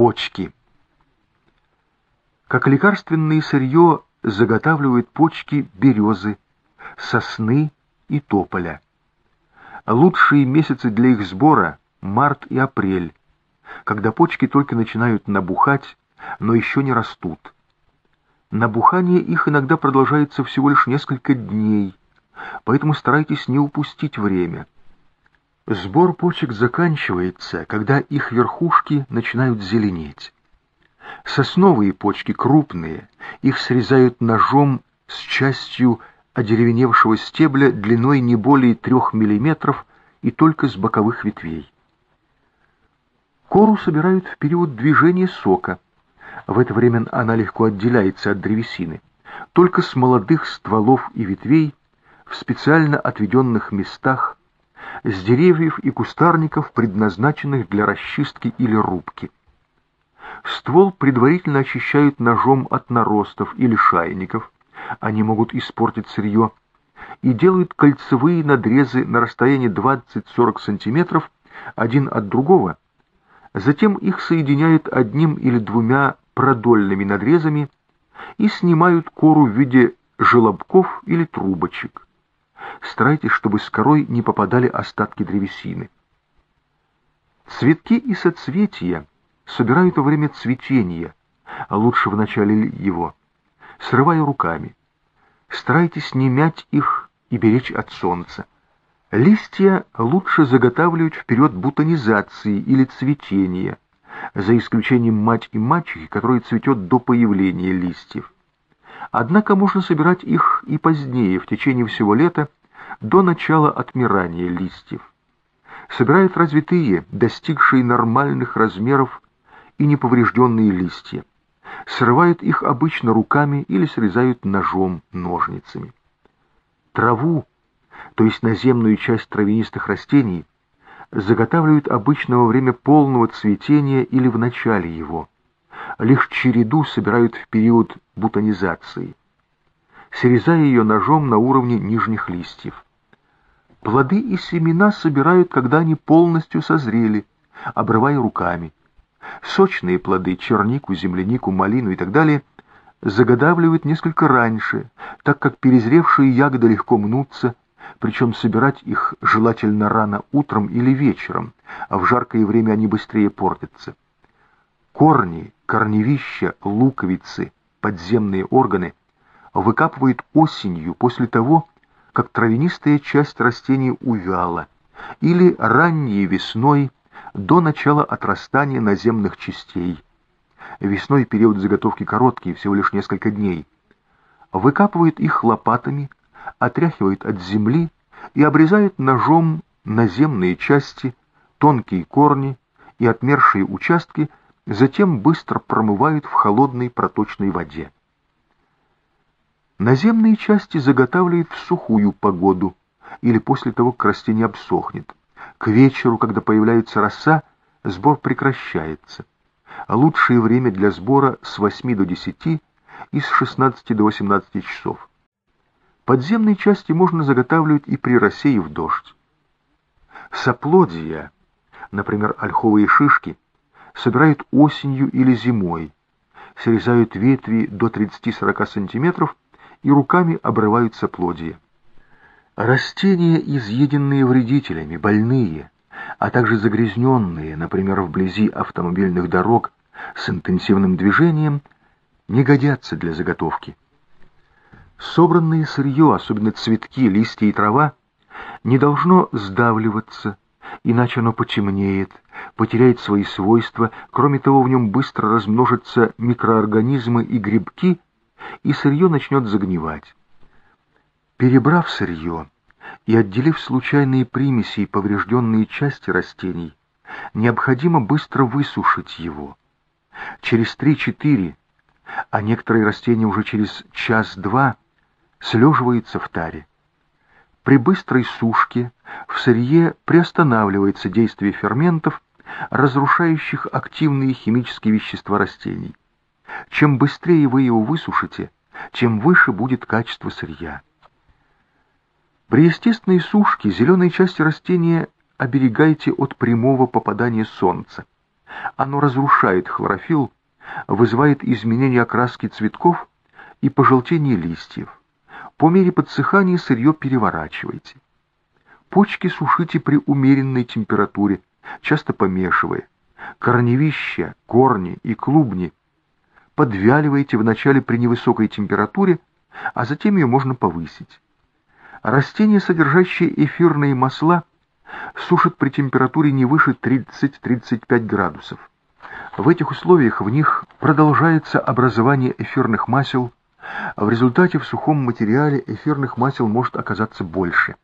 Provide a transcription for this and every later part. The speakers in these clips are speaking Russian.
Почки. Как лекарственное сырье заготавливают почки березы, сосны и тополя. Лучшие месяцы для их сбора — март и апрель, когда почки только начинают набухать, но еще не растут. Набухание их иногда продолжается всего лишь несколько дней, поэтому старайтесь не упустить время. Сбор почек заканчивается, когда их верхушки начинают зеленеть. Сосновые почки крупные, их срезают ножом с частью одеревеневшего стебля длиной не более трех миллиметров и только с боковых ветвей. Кору собирают в период движения сока. В это время она легко отделяется от древесины. Только с молодых стволов и ветвей в специально отведенных местах, с деревьев и кустарников, предназначенных для расчистки или рубки. Ствол предварительно очищают ножом от наростов или шайников, они могут испортить сырье, и делают кольцевые надрезы на расстоянии 20-40 см один от другого, затем их соединяют одним или двумя продольными надрезами и снимают кору в виде желобков или трубочек. Старайтесь, чтобы с корой не попадали остатки древесины. Цветки и соцветия собирают во время цветения, а лучше в начале его, срывая руками. Старайтесь не мять их и беречь от солнца. Листья лучше заготавливать в период бутонизации или цветения, за исключением мать и мачехи, которая цветет до появления листьев. Однако можно собирать их и позднее, в течение всего лета, до начала отмирания листьев. Собирают развитые, достигшие нормальных размеров и неповрежденные листья. Срывают их обычно руками или срезают ножом, ножницами. Траву, то есть наземную часть травянистых растений, заготавливают обычно во время полного цветения или в начале его. Лишь череду собирают в период бутонизации, срезая ее ножом на уровне нижних листьев. Плоды и семена собирают, когда они полностью созрели, обрывая руками. Сочные плоды, чернику, землянику, малину и так далее, заготавливают несколько раньше, так как перезревшие ягоды легко мнутся, причем собирать их желательно рано утром или вечером, а в жаркое время они быстрее портятся. Корни, корневища, луковицы, подземные органы выкапывают осенью после того, как травянистая часть растений увяла, или ранней весной до начала отрастания наземных частей. Весной период заготовки короткий, всего лишь несколько дней. Выкапывает их лопатами, отряхивает от земли и обрезает ножом наземные части, тонкие корни и отмершие участки, затем быстро промывают в холодной проточной воде. Наземные части заготавливают в сухую погоду или после того, как растение обсохнет. К вечеру, когда появляется роса, сбор прекращается. А лучшее время для сбора с 8 до 10 и с 16 до 18 часов. Подземные части можно заготавливать и при росе, и в дождь. Соплодия, например, ольховые шишки, собирают осенью или зимой, срезают ветви до 30-40 сантиметров и руками обрывают соплодья. Растения, изъеденные вредителями, больные, а также загрязненные, например, вблизи автомобильных дорог с интенсивным движением, не годятся для заготовки. Собранное сырье, особенно цветки, листья и трава, не должно сдавливаться, иначе оно потемнеет, потеряет свои свойства, кроме того в нем быстро размножатся микроорганизмы и грибки, и сырье начнет загнивать. Перебрав сырье и отделив случайные примеси и поврежденные части растений, необходимо быстро высушить его. Через 3-4, а некоторые растения уже через час-два, слеживаются в таре. При быстрой сушке в сырье приостанавливается действие ферментов, разрушающих активные химические вещества растений. Чем быстрее вы его высушите, тем выше будет качество сырья. При естественной сушке зеленые части растения оберегайте от прямого попадания солнца. Оно разрушает хлорофилл, вызывает изменение окраски цветков и пожелтение листьев. По мере подсыхания сырье переворачивайте. Почки сушите при умеренной температуре, часто помешивая. Корневища, корни и клубни подвяливайте вначале при невысокой температуре, а затем ее можно повысить. Растения, содержащие эфирные масла, сушат при температуре не выше 30-35 градусов. В этих условиях в них продолжается образование эфирных масел, в результате в сухом материале эфирных масел может оказаться больше.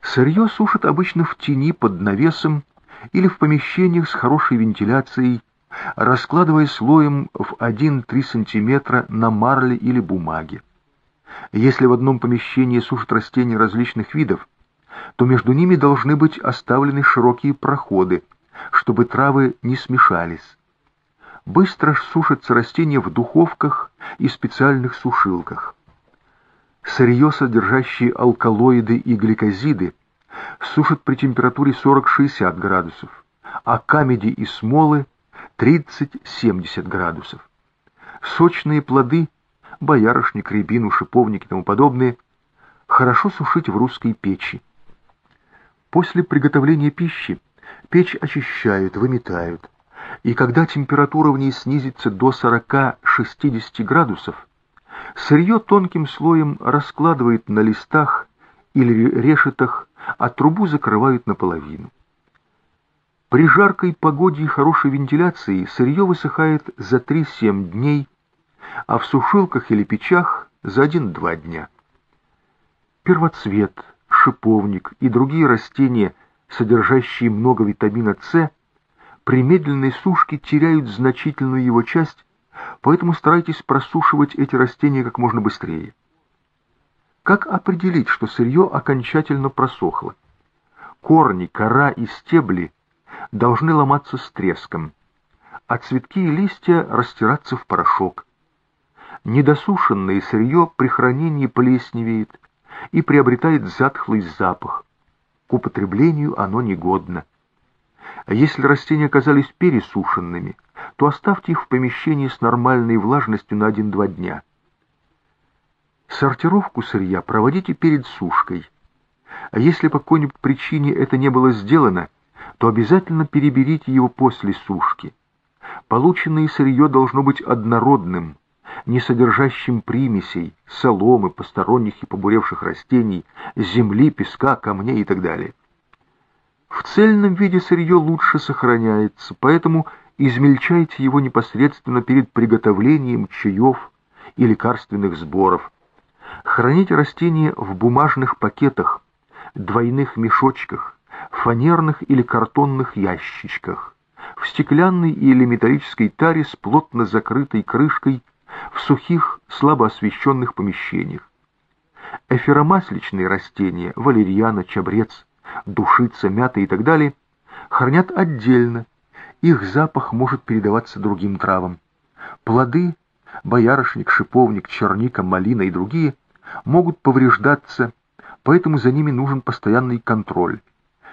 Сырье сушат обычно в тени под навесом или в помещениях с хорошей вентиляцией, раскладывая слоем в 1-3 см на марле или бумаге. Если в одном помещении сушат растения различных видов, то между ними должны быть оставлены широкие проходы, чтобы травы не смешались. Быстро сушатся растения в духовках и специальных сушилках. Сырье, содержащее алкалоиды и гликозиды, сушат при температуре 40-60 градусов, а камеди и смолы 30-70 градусов. Сочные плоды, боярышник, рябину, шиповник и тому подобное, хорошо сушить в русской печи. После приготовления пищи печь очищают, выметают, и когда температура в ней снизится до 40-60 градусов, сырье тонким слоем раскладывают на листах или решетах, а трубу закрывают наполовину. При жаркой погоде и хорошей вентиляции сырье высыхает за 3-7 дней, а в сушилках или печах за 1-2 дня. Первоцвет – шиповник и другие растения, содержащие много витамина С, при медленной сушке теряют значительную его часть, поэтому старайтесь просушивать эти растения как можно быстрее. Как определить, что сырье окончательно просохло? Корни, кора и стебли должны ломаться с треском, а цветки и листья растираться в порошок. Недосушенное сырье при хранении плесневеет, и приобретает затхлый запах. К употреблению оно негодно. А если растения оказались пересушенными, то оставьте их в помещении с нормальной влажностью на 1-2 дня. Сортировку сырья проводите перед сушкой. А если по какой-нибудь причине это не было сделано, то обязательно переберите его после сушки. Полученное сырье должно быть однородным, не содержащим примесей, соломы, посторонних и побуревших растений, земли, песка, камней и так далее. В цельном виде сырье лучше сохраняется, поэтому измельчайте его непосредственно перед приготовлением чаев и лекарственных сборов. Храните растения в бумажных пакетах, двойных мешочках, фанерных или картонных ящичках, в стеклянной или металлической таре с плотно закрытой крышкой в сухих, слабо освещенных помещениях. Эфиромасличные растения, валерьяна, чабрец, душица, мята и так далее, хранят отдельно, их запах может передаваться другим травам. Плоды, боярышник, шиповник, черника, малина и другие могут повреждаться, поэтому за ними нужен постоянный контроль.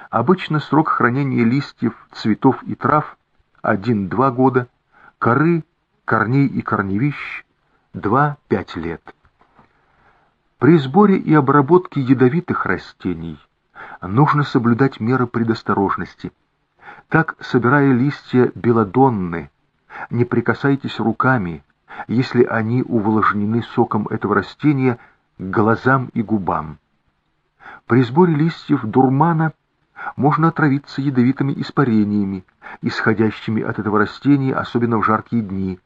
Обычно срок хранения листьев, цветов и трав 1-2 года, коры корней и корневищ 2-5 лет. При сборе и обработке ядовитых растений нужно соблюдать меры предосторожности. Так, собирая листья белодонны, не прикасайтесь руками, если они увлажнены соком этого растения к глазам и губам. При сборе листьев дурмана можно отравиться ядовитыми испарениями, исходящими от этого растения, особенно в жаркие дни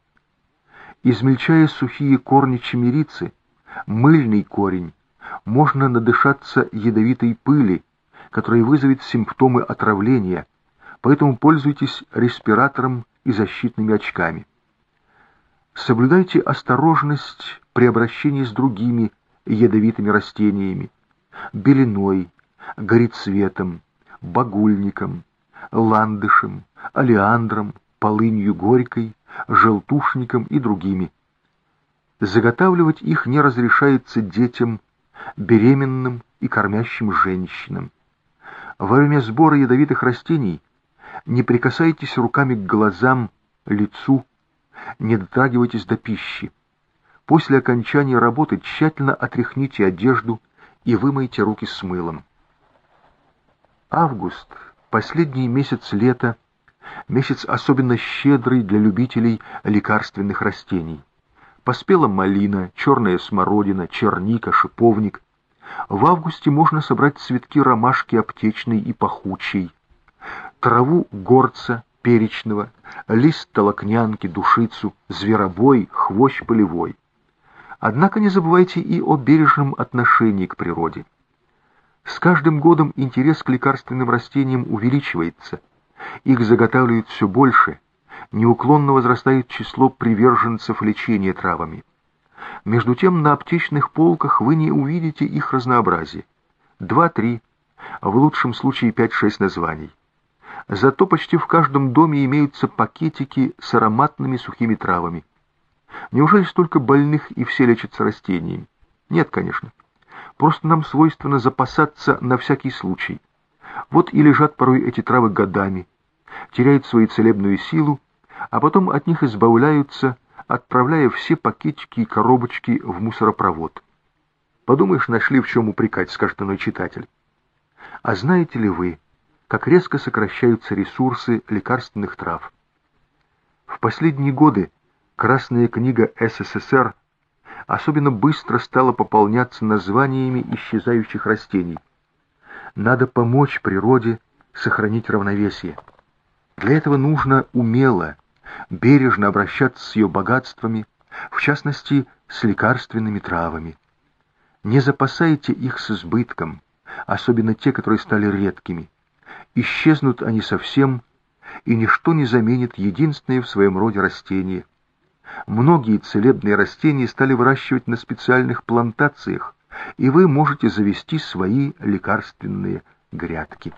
измельчая сухие корни чемерицы, мыльный корень, можно надышаться ядовитой пыли, которая вызовет симптомы отравления, поэтому пользуйтесь респиратором и защитными очками. Соблюдайте осторожность при обращении с другими ядовитыми растениями, белиной, горецветом, багульником, ландышем, алиандром, полынью горькой, желтушником и другими. Заготавливать их не разрешается детям, беременным и кормящим женщинам. Во время сбора ядовитых растений Не прикасайтесь руками к глазам, лицу, не дотрагивайтесь до пищи. После окончания работы тщательно отряхните одежду и вымойте руки с мылом. Август, последний месяц лета, месяц особенно щедрый для любителей лекарственных растений. Поспела малина, черная смородина, черника, шиповник. В августе можно собрать цветки ромашки аптечной и пахучей, траву горца, перечного, лист толокнянки, душицу, зверобой, хвощ полевой. Однако не забывайте и о бережном отношении к природе. С каждым годом интерес к лекарственным растениям увеличивается. Их заготавливают все больше. Неуклонно возрастает число приверженцев лечения травами. Между тем на аптечных полках вы не увидите их разнообразие. Два-три, в лучшем случае пять-шесть названий. Зато почти в каждом доме имеются пакетики с ароматными сухими травами. Неужели столько больных и все лечатся растениями? Нет, конечно. Просто нам свойственно запасаться на всякий случай. Вот и лежат порой эти травы годами, теряют свою целебную силу, а потом от них избавляются, отправляя все пакетики и коробочки в мусоропровод. Подумаешь, нашли в чем упрекать, скажет иной читатель. А знаете ли вы, как резко сокращаются ресурсы лекарственных трав. В последние годы Красная книга СССР особенно быстро стала пополняться названиями исчезающих растений. Надо помочь природе сохранить равновесие. Для этого нужно умело, бережно обращаться с ее богатствами, в частности, с лекарственными травами. Не запасайте их с избытком, особенно те, которые стали редкими. Исчезнут они совсем, и ничто не заменит единственное в своем роде растение. Многие целебные растения стали выращивать на специальных плантациях, и вы можете завести свои лекарственные грядки.